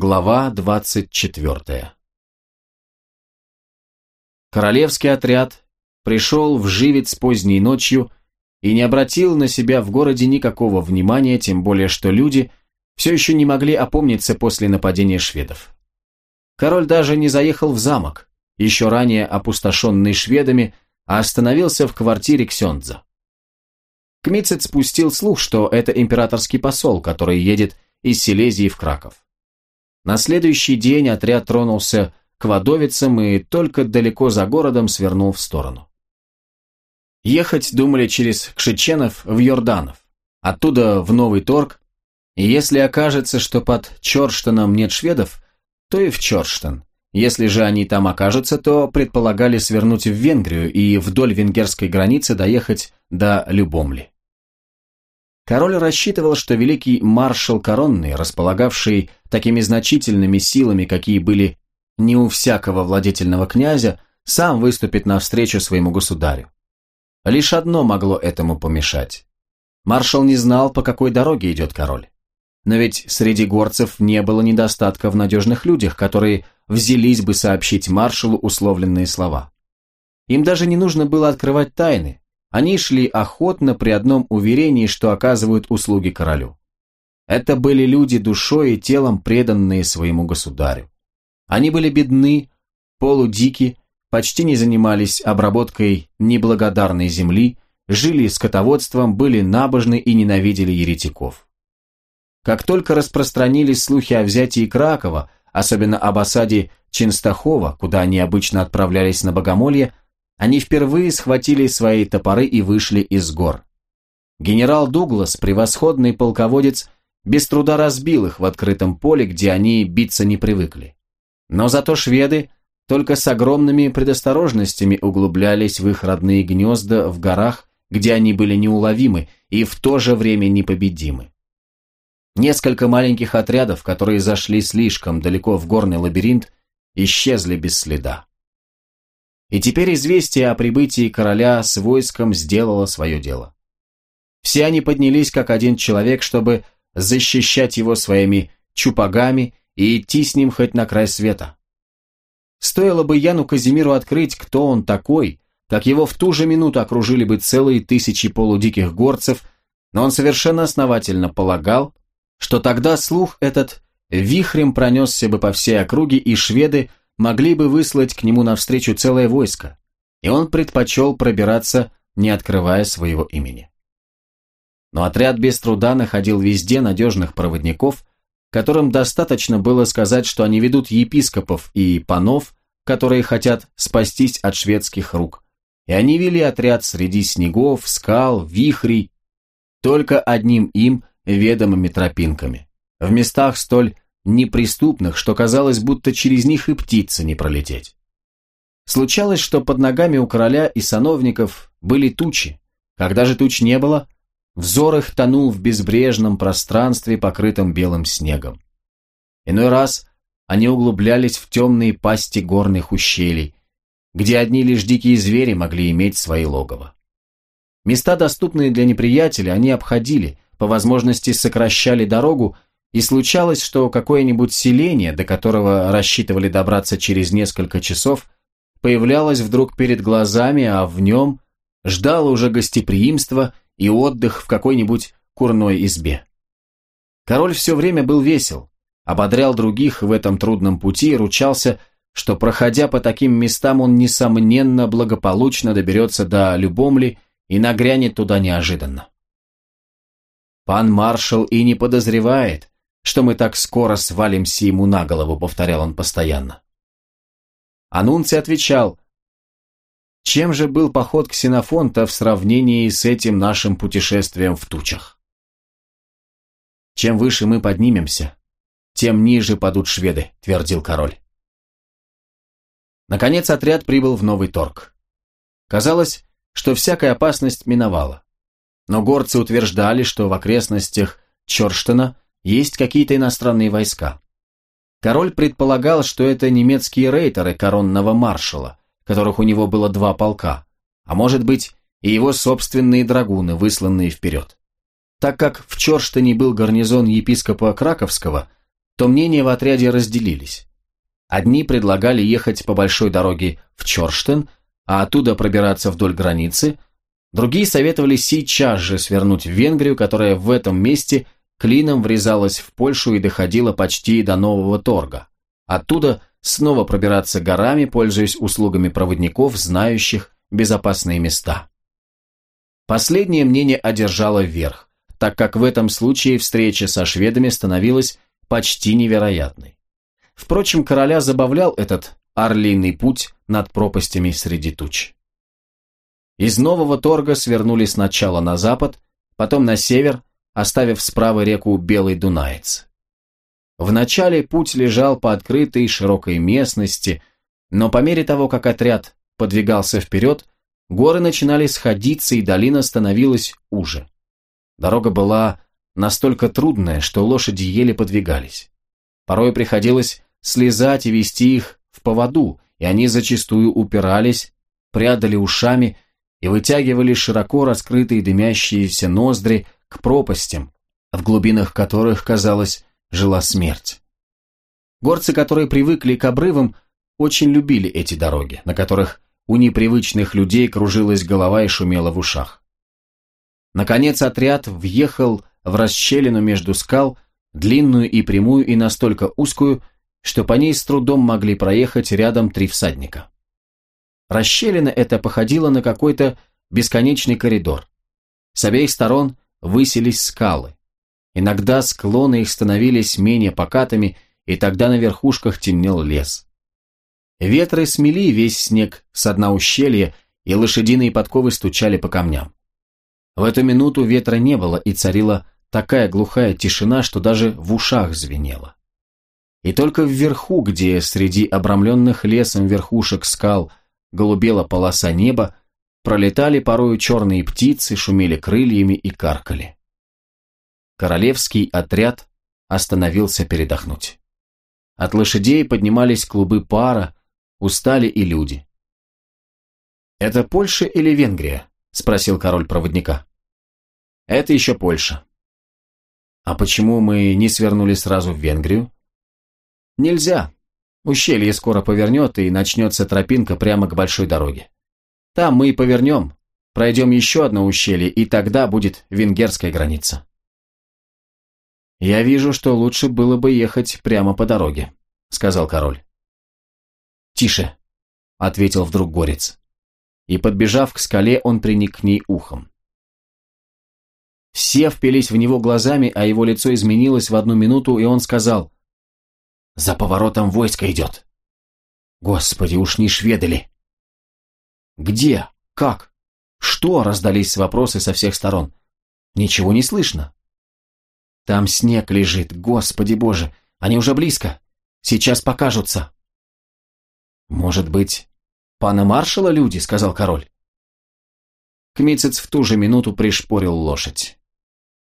Глава 24 Королевский отряд пришел в Живец поздней ночью и не обратил на себя в городе никакого внимания, тем более что люди все еще не могли опомниться после нападения шведов. Король даже не заехал в замок, еще ранее опустошенный шведами, а остановился в квартире Ксендза. Кмицет спустил слух, что это императорский посол, который едет из Силезии в Краков. На следующий день отряд тронулся к Водовицам и только далеко за городом свернул в сторону. Ехать думали через Кшиченов в Йорданов, оттуда в Новый Торг, и если окажется, что под Чорштаном нет шведов, то и в Чорштан. Если же они там окажутся, то предполагали свернуть в Венгрию и вдоль венгерской границы доехать до Любомли. Король рассчитывал, что великий маршал Коронный, располагавший такими значительными силами, какие были не у всякого владетельного князя, сам выступит навстречу своему государю. Лишь одно могло этому помешать. Маршал не знал, по какой дороге идет король. Но ведь среди горцев не было недостатка в надежных людях, которые взялись бы сообщить маршалу условленные слова. Им даже не нужно было открывать тайны, они шли охотно при одном уверении, что оказывают услуги королю. Это были люди душой и телом, преданные своему государю. Они были бедны, полудики, почти не занимались обработкой неблагодарной земли, жили скотоводством, были набожны и ненавидели еретиков. Как только распространились слухи о взятии Кракова, особенно об осаде Ченстахова, куда они обычно отправлялись на богомолье, они впервые схватили свои топоры и вышли из гор. Генерал Дуглас, превосходный полководец, без труда разбил их в открытом поле, где они биться не привыкли. Но зато шведы только с огромными предосторожностями углублялись в их родные гнезда в горах, где они были неуловимы и в то же время непобедимы. Несколько маленьких отрядов, которые зашли слишком далеко в горный лабиринт, исчезли без следа. И теперь известие о прибытии короля с войском сделало свое дело. Все они поднялись как один человек, чтобы защищать его своими чупагами и идти с ним хоть на край света. Стоило бы Яну Казимиру открыть, кто он такой, как его в ту же минуту окружили бы целые тысячи полудиких горцев, но он совершенно основательно полагал, что тогда слух этот вихрем пронесся бы по всей округе, и шведы могли бы выслать к нему навстречу целое войско, и он предпочел пробираться, не открывая своего имени. Но отряд без труда находил везде надежных проводников, которым достаточно было сказать, что они ведут епископов и панов, которые хотят спастись от шведских рук, и они вели отряд среди снегов, скал, вихрей, только одним им ведомыми тропинками, в местах столь неприступных, что казалось, будто через них и птица не пролететь. Случалось, что под ногами у короля и сановников были тучи. Когда же туч не было, взор их тонул в безбрежном пространстве, покрытом белым снегом. Иной раз они углублялись в темные пасти горных ущелий, где одни лишь дикие звери могли иметь свои логово. Места, доступные для неприятеля, они обходили, по возможности сокращали дорогу и случалось, что какое-нибудь селение, до которого рассчитывали добраться через несколько часов, появлялось вдруг перед глазами, а в нем ждало уже гостеприимство и отдых в какой-нибудь курной избе. Король все время был весел, ободрял других в этом трудном пути и ручался, что, проходя по таким местам, он, несомненно, благополучно доберется до Любомли и нагрянет туда неожиданно. Пан маршал и не подозревает, что мы так скоро свалимся ему на голову», — повторял он постоянно. Анунций отвечал, чем же был поход Ксенофонта в сравнении с этим нашим путешествием в тучах? Чем выше мы поднимемся, тем ниже падут шведы, твердил король. Наконец отряд прибыл в Новый Торг. Казалось, что всякая опасность миновала. Но горцы утверждали, что в окрестностях Чорштена есть какие-то иностранные войска. Король предполагал, что это немецкие рейтеры коронного маршала, которых у него было два полка, а может быть и его собственные драгуны, высланные вперед. Так как в Чорштене был гарнизон епископа Краковского, то мнения в отряде разделились. Одни предлагали ехать по большой дороге в Чорштен, а оттуда пробираться вдоль границы, другие советовали сейчас же свернуть в Венгрию, которая в этом месте клином врезалась в Польшу и доходила почти до Нового Торга. Оттуда снова пробираться горами, пользуясь услугами проводников, знающих безопасные места. Последнее мнение одержало верх, так как в этом случае встреча со шведами становилась почти невероятной. Впрочем, короля забавлял этот орлиный путь над пропастями среди туч. Из Нового Торга свернули сначала на запад, потом на север, оставив справа реку Белый Дунаец. Вначале путь лежал по открытой широкой местности, но по мере того, как отряд подвигался вперед, горы начинали сходиться и долина становилась уже. Дорога была настолько трудная, что лошади еле подвигались. Порой приходилось слезать и вести их в поводу, и они зачастую упирались, прядали ушами и вытягивали широко раскрытые дымящиеся ноздри к пропастям, в глубинах которых, казалось, жила смерть. Горцы, которые привыкли к обрывам, очень любили эти дороги, на которых у непривычных людей кружилась голова и шумела в ушах. Наконец отряд въехал в расщелину между скал, длинную и прямую и настолько узкую, что по ней с трудом могли проехать рядом три всадника. Расщелина эта походила на какой-то бесконечный коридор. С обеих сторон высились скалы. Иногда склоны их становились менее покатыми, и тогда на верхушках темнел лес. Ветры смели весь снег с дна ущелья, и лошадиные подковы стучали по камням. В эту минуту ветра не было, и царила такая глухая тишина, что даже в ушах звенело. И только вверху, где среди обрамленных лесом верхушек скал голубела полоса неба, пролетали порою черные птицы, шумели крыльями и каркали. Королевский отряд остановился передохнуть. От лошадей поднимались клубы пара, устали и люди. «Это Польша или Венгрия?» – спросил король проводника. «Это еще Польша». «А почему мы не свернули сразу в Венгрию?» «Нельзя. Ущелье скоро повернет, и начнется тропинка прямо к большой дороге. Там мы и повернем, пройдем еще одно ущелье, и тогда будет венгерская граница». «Я вижу, что лучше было бы ехать прямо по дороге», — сказал король. «Тише», — ответил вдруг горец. И, подбежав к скале, он приник к ней ухом. Все впились в него глазами, а его лицо изменилось в одну минуту, и он сказал, «За поворотом войско идет». «Господи, уж не шведали!» «Где? Как? Что?» — раздались вопросы со всех сторон. «Ничего не слышно». «Там снег лежит, Господи Боже! Они уже близко! Сейчас покажутся!» «Может быть, пана маршала люди?» — сказал король. Кмицец в ту же минуту пришпорил лошадь.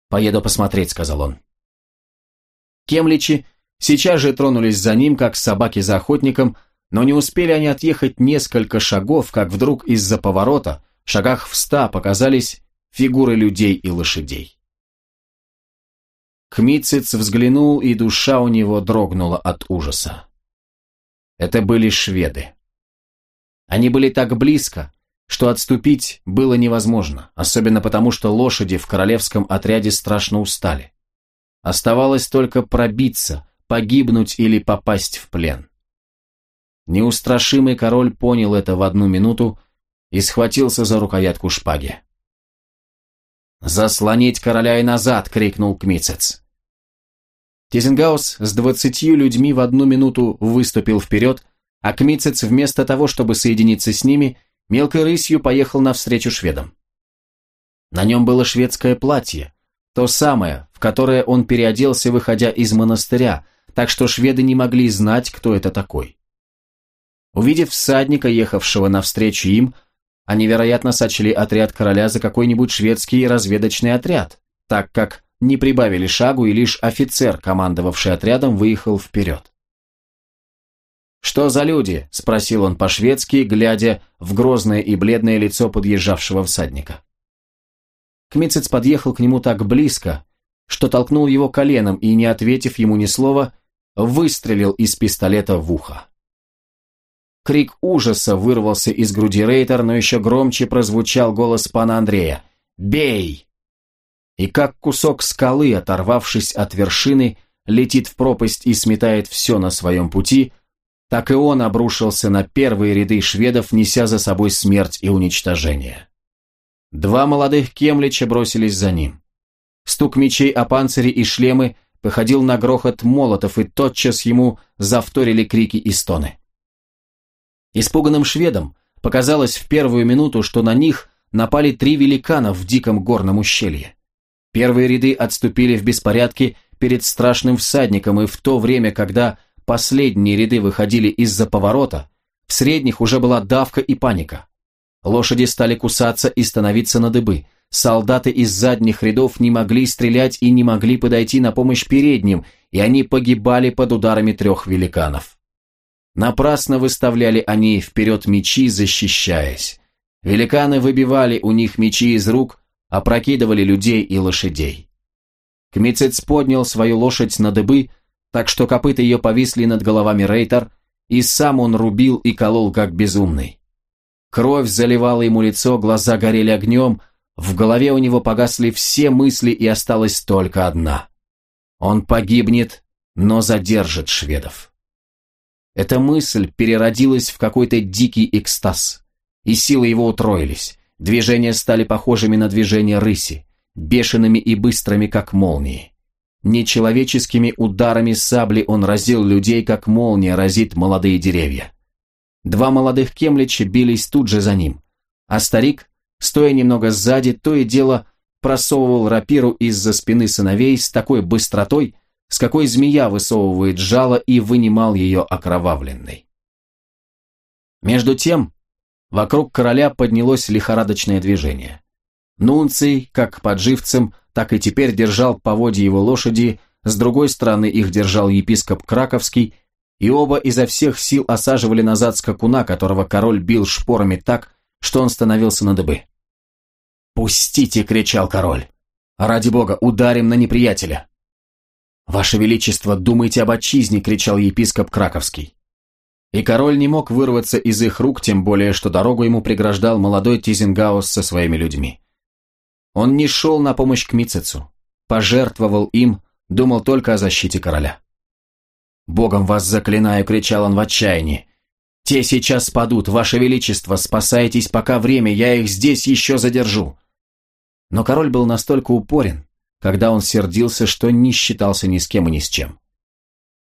«Поеду посмотреть», — сказал он. Кемличи сейчас же тронулись за ним, как собаки за охотником, но не успели они отъехать несколько шагов, как вдруг из-за поворота, шагах в ста, показались фигуры людей и лошадей. Кмицец взглянул, и душа у него дрогнула от ужаса. Это были шведы. Они были так близко, что отступить было невозможно, особенно потому, что лошади в королевском отряде страшно устали. Оставалось только пробиться, погибнуть или попасть в плен. Неустрашимый король понял это в одну минуту и схватился за рукоятку шпаги. «Заслонить короля и назад!» — крикнул Кмицец. Тизенгаус с двадцатью людьми в одну минуту выступил вперед, а Кмицец вместо того, чтобы соединиться с ними, мелкой рысью поехал навстречу шведам. На нем было шведское платье, то самое, в которое он переоделся, выходя из монастыря, так что шведы не могли знать, кто это такой. Увидев всадника, ехавшего навстречу им, они, вероятно, сочли отряд короля за какой-нибудь шведский разведочный отряд, так как не прибавили шагу, и лишь офицер, командовавший отрядом, выехал вперед. «Что за люди?» – спросил он по-шведски, глядя в грозное и бледное лицо подъезжавшего всадника. Кмицец подъехал к нему так близко, что толкнул его коленом и, не ответив ему ни слова, выстрелил из пистолета в ухо. Крик ужаса вырвался из груди Рейтер, но еще громче прозвучал голос пана Андрея. «Бей!» И как кусок скалы, оторвавшись от вершины, летит в пропасть и сметает все на своем пути, так и он обрушился на первые ряды шведов, неся за собой смерть и уничтожение. Два молодых кемлича бросились за ним. Стук мечей о панцире и шлемы походил на грохот молотов, и тотчас ему завторили крики и стоны. Испуганным шведам показалось в первую минуту, что на них напали три великана в диком горном ущелье. Первые ряды отступили в беспорядке перед страшным всадником, и в то время, когда последние ряды выходили из-за поворота, в средних уже была давка и паника. Лошади стали кусаться и становиться на дыбы. Солдаты из задних рядов не могли стрелять и не могли подойти на помощь передним, и они погибали под ударами трех великанов. Напрасно выставляли они вперед мечи, защищаясь. Великаны выбивали у них мечи из рук, опрокидывали людей и лошадей. Кмицец поднял свою лошадь на дыбы, так что копыта ее повисли над головами Рейтер, и сам он рубил и колол как безумный. Кровь заливала ему лицо, глаза горели огнем, в голове у него погасли все мысли и осталась только одна. Он погибнет, но задержит шведов. Эта мысль переродилась в какой-то дикий экстаз, и силы его утроились. Движения стали похожими на движения рыси, бешеными и быстрыми, как молнии. Нечеловеческими ударами сабли он разил людей, как молния разит молодые деревья. Два молодых кемлича бились тут же за ним, а старик, стоя немного сзади, то и дело просовывал рапиру из-за спины сыновей с такой быстротой, с какой змея высовывает жало и вынимал ее окровавленной. Между тем, Вокруг короля поднялось лихорадочное движение. Нунций, как под живцем, так и теперь держал поводья его лошади, с другой стороны их держал епископ Краковский, и оба изо всех сил осаживали назад скакуна, которого король бил шпорами так, что он становился на дыбы. «Пустите!» — кричал король. «Ради бога, ударим на неприятеля!» «Ваше Величество, думайте об отчизне!» — кричал епископ Краковский. И король не мог вырваться из их рук, тем более, что дорогу ему преграждал молодой Тизенгаус со своими людьми. Он не шел на помощь к Мицецу, пожертвовал им, думал только о защите короля. «Богом вас заклинаю!» — кричал он в отчаянии. «Те сейчас спадут, ваше величество, спасайтесь, пока время, я их здесь еще задержу!» Но король был настолько упорен, когда он сердился, что не считался ни с кем и ни с чем.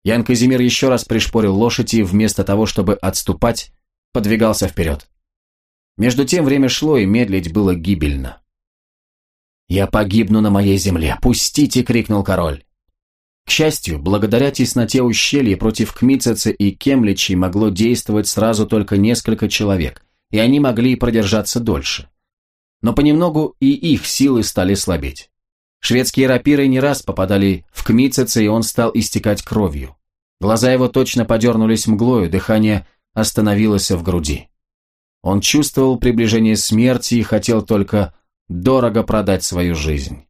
Ян Казимир еще раз пришпорил лошадь и вместо того, чтобы отступать, подвигался вперед. Между тем время шло, и медлить было гибельно. «Я погибну на моей земле! Пустите!» — крикнул король. К счастью, благодаря тесноте ущелья против Кмицеца и Кемличей могло действовать сразу только несколько человек, и они могли продержаться дольше. Но понемногу и их силы стали слабеть. Шведские рапиры не раз попадали в Кмицеца, и он стал истекать кровью. Глаза его точно подернулись мглою, дыхание остановилось в груди. Он чувствовал приближение смерти и хотел только дорого продать свою жизнь.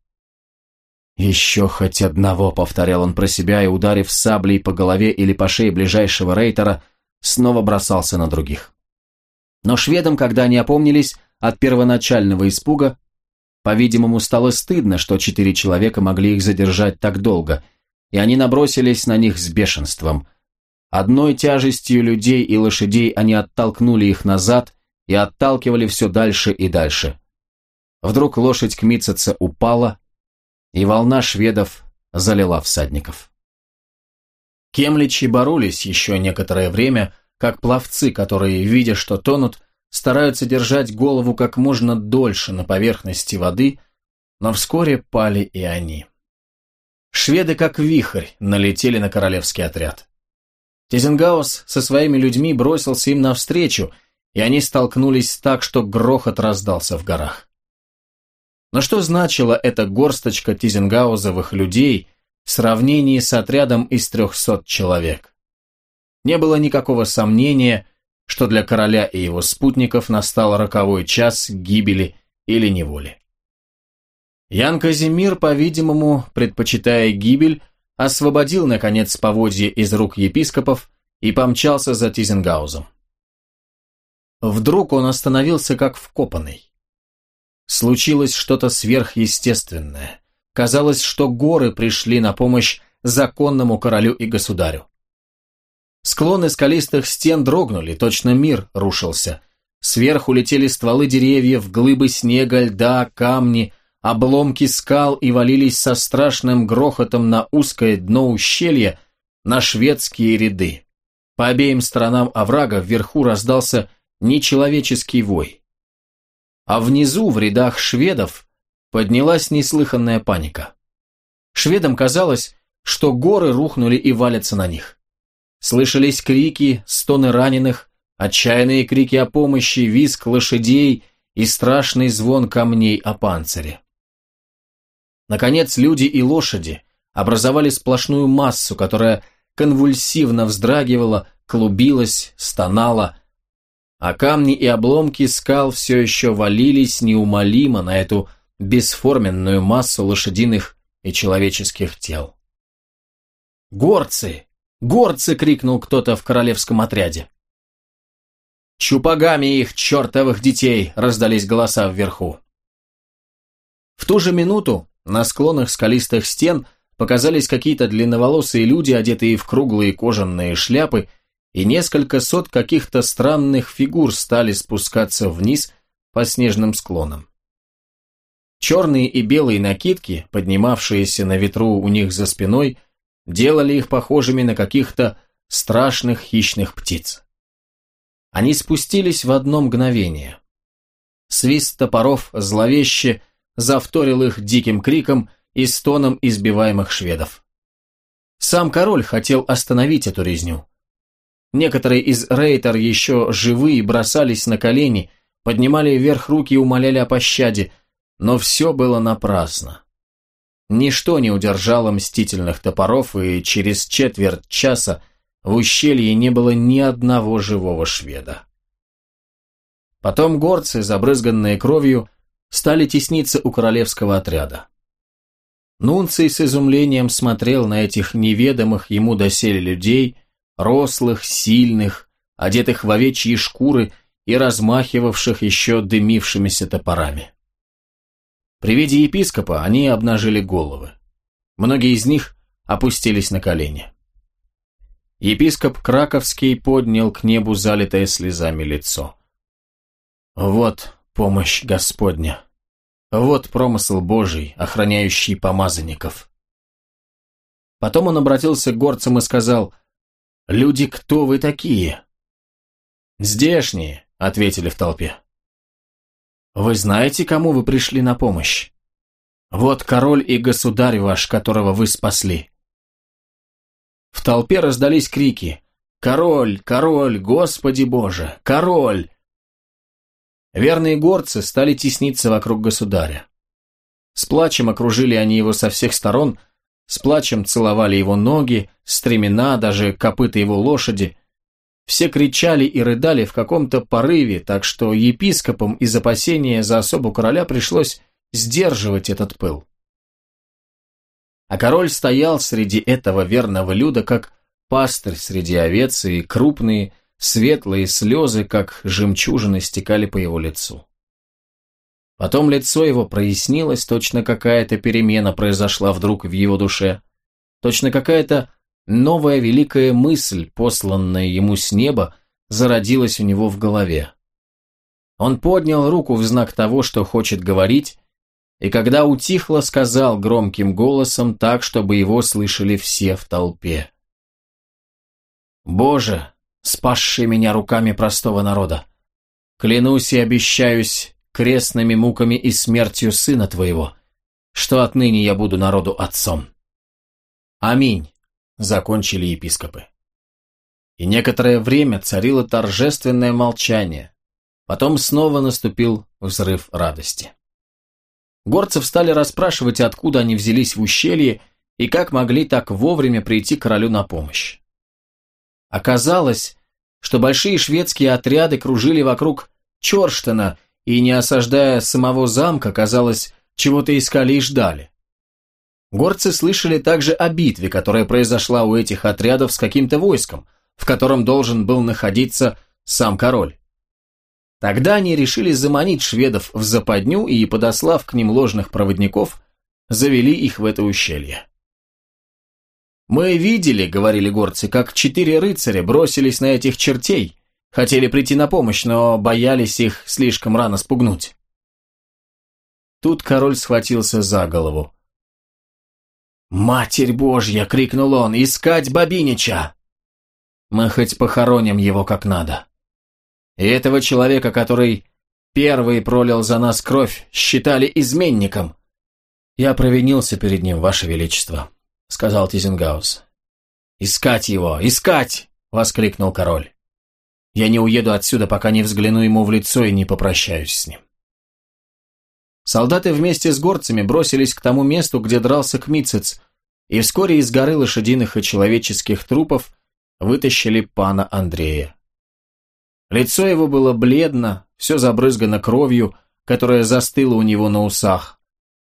«Еще хоть одного», — повторял он про себя, и, ударив саблей по голове или по шее ближайшего рейтера, снова бросался на других. Но шведам, когда они опомнились от первоначального испуга, по-видимому, стало стыдно, что четыре человека могли их задержать так долго, и они набросились на них с бешенством. Одной тяжестью людей и лошадей они оттолкнули их назад и отталкивали все дальше и дальше. Вдруг лошадь Кмицеца упала, и волна шведов залила всадников. Кемличи боролись еще некоторое время, как пловцы, которые, видя, что тонут, стараются держать голову как можно дольше на поверхности воды, но вскоре пали и они. Шведы, как вихрь, налетели на королевский отряд. Тизенгаус со своими людьми бросился им навстречу, и они столкнулись так, что грохот раздался в горах. Но что значила эта горсточка тизенгаузовых людей в сравнении с отрядом из трехсот человек? Не было никакого сомнения, что для короля и его спутников настал роковой час гибели или неволи. Ян Казимир, по-видимому, предпочитая гибель, освободил, наконец, поводье из рук епископов и помчался за Тизенгаузом. Вдруг он остановился как вкопанный. Случилось что-то сверхъестественное. Казалось, что горы пришли на помощь законному королю и государю. Склоны скалистых стен дрогнули, точно мир рушился. Сверху летели стволы деревьев, глыбы снега, льда, камни, обломки скал и валились со страшным грохотом на узкое дно ущелья, на шведские ряды. По обеим сторонам оврага вверху раздался нечеловеческий вой. А внизу, в рядах шведов, поднялась неслыханная паника. Шведам казалось, что горы рухнули и валятся на них. Слышались крики, стоны раненых, отчаянные крики о помощи, визг лошадей и страшный звон камней о панцире. Наконец, люди и лошади образовали сплошную массу, которая конвульсивно вздрагивала, клубилась, стонала, а камни и обломки скал все еще валились неумолимо на эту бесформенную массу лошадиных и человеческих тел. «Горцы! Горцы!» — крикнул кто-то в королевском отряде. «Чупагами их, чертовых детей!» — раздались голоса вверху. В ту же минуту на склонах скалистых стен показались какие-то длинноволосые люди, одетые в круглые кожаные шляпы, и несколько сот каких-то странных фигур стали спускаться вниз по снежным склонам. Черные и белые накидки, поднимавшиеся на ветру у них за спиной, делали их похожими на каких-то страшных хищных птиц. Они спустились в одно мгновение. Свист топоров зловеще завторил их диким криком и стоном избиваемых шведов. Сам король хотел остановить эту резню. Некоторые из рейтер еще живые бросались на колени, поднимали вверх руки и умоляли о пощаде, но все было напрасно. Ничто не удержало мстительных топоров, и через четверть часа в ущелье не было ни одного живого шведа. Потом горцы, забрызганные кровью, стали тесниться у королевского отряда. Нунций с изумлением смотрел на этих неведомых ему доселе людей, рослых, сильных, одетых в овечьи шкуры и размахивавших еще дымившимися топорами. При виде епископа они обнажили головы. Многие из них опустились на колени. Епископ Краковский поднял к небу залитое слезами лицо. «Вот помощь Господня! Вот промысл Божий, охраняющий помазанников!» Потом он обратился к горцам и сказал, «Люди, кто вы такие?» «Здешние», — ответили в толпе. «Вы знаете, кому вы пришли на помощь? Вот король и государь ваш, которого вы спасли». В толпе раздались крики «Король! Король! Господи Боже! Король!» Верные горцы стали тесниться вокруг государя. С плачем окружили они его со всех сторон, с плачем целовали его ноги, стремена, даже копыта его лошади. Все кричали и рыдали в каком-то порыве, так что епископам из опасения за особу короля пришлось сдерживать этот пыл. А король стоял среди этого верного люда, как пастырь среди овец, и крупные, светлые слезы, как жемчужины, стекали по его лицу. Потом лицо его прояснилось, точно какая-то перемена произошла вдруг в его душе, точно какая-то новая великая мысль, посланная ему с неба, зародилась у него в голове. Он поднял руку в знак того, что хочет говорить, и когда утихло, сказал громким голосом так, чтобы его слышали все в толпе. «Боже, спасший меня руками простого народа, клянусь и обещаюсь крестными муками и смертью сына твоего, что отныне я буду народу отцом». «Аминь», — закончили епископы. И некоторое время царило торжественное молчание, потом снова наступил взрыв радости. Горцев стали расспрашивать, откуда они взялись в ущелье и как могли так вовремя прийти королю на помощь. Оказалось, что большие шведские отряды кружили вокруг Чорштена и, не осаждая самого замка, казалось, чего-то искали и ждали. Горцы слышали также о битве, которая произошла у этих отрядов с каким-то войском, в котором должен был находиться сам король. Тогда они решили заманить шведов в западню и, подослав к ним ложных проводников, завели их в это ущелье. «Мы видели, — говорили горцы, — как четыре рыцаря бросились на этих чертей, хотели прийти на помощь, но боялись их слишком рано спугнуть». Тут король схватился за голову. «Матерь Божья!» — крикнул он. «Искать Бабинича!» «Мы хоть похороним его как надо. И этого человека, который первый пролил за нас кровь, считали изменником. Я провинился перед ним, Ваше Величество», — сказал Тизенгаус. «Искать его! Искать!» — воскликнул король. «Я не уеду отсюда, пока не взгляну ему в лицо и не попрощаюсь с ним». Солдаты вместе с горцами бросились к тому месту, где дрался Кмицец, и вскоре из горы лошадиных и человеческих трупов вытащили пана Андрея. Лицо его было бледно, все забрызгано кровью, которая застыла у него на усах.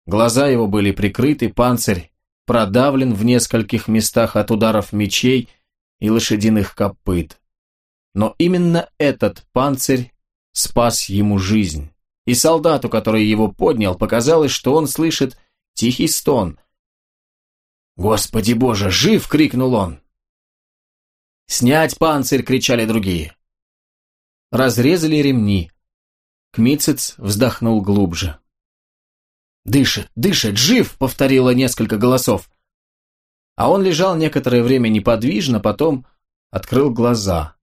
Глаза его были прикрыты, панцирь продавлен в нескольких местах от ударов мечей и лошадиных копыт. Но именно этот панцирь спас ему жизнь и солдату, который его поднял, показалось, что он слышит тихий стон. «Господи боже, жив!» — крикнул он. «Снять панцирь!» — кричали другие. Разрезали ремни. Кмицец вздохнул глубже. «Дышит, дышит, жив!» — повторило несколько голосов. А он лежал некоторое время неподвижно, потом открыл глаза.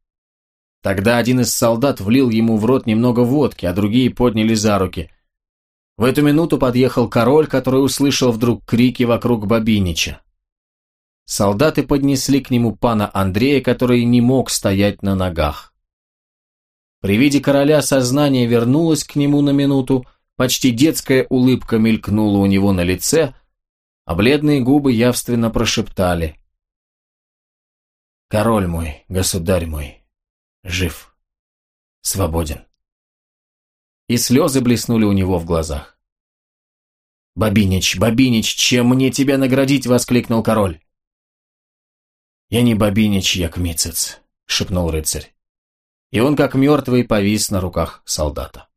Тогда один из солдат влил ему в рот немного водки, а другие подняли за руки. В эту минуту подъехал король, который услышал вдруг крики вокруг Бабинича. Солдаты поднесли к нему пана Андрея, который не мог стоять на ногах. При виде короля сознание вернулось к нему на минуту, почти детская улыбка мелькнула у него на лице, а бледные губы явственно прошептали. «Король мой, государь мой, жив, свободен. И слезы блеснули у него в глазах. «Бабинич, Бабинич, чем мне тебя наградить?» — воскликнул король. «Я не Бабинич, я Кмицец», — шепнул рыцарь. И он, как мертвый, повис на руках солдата.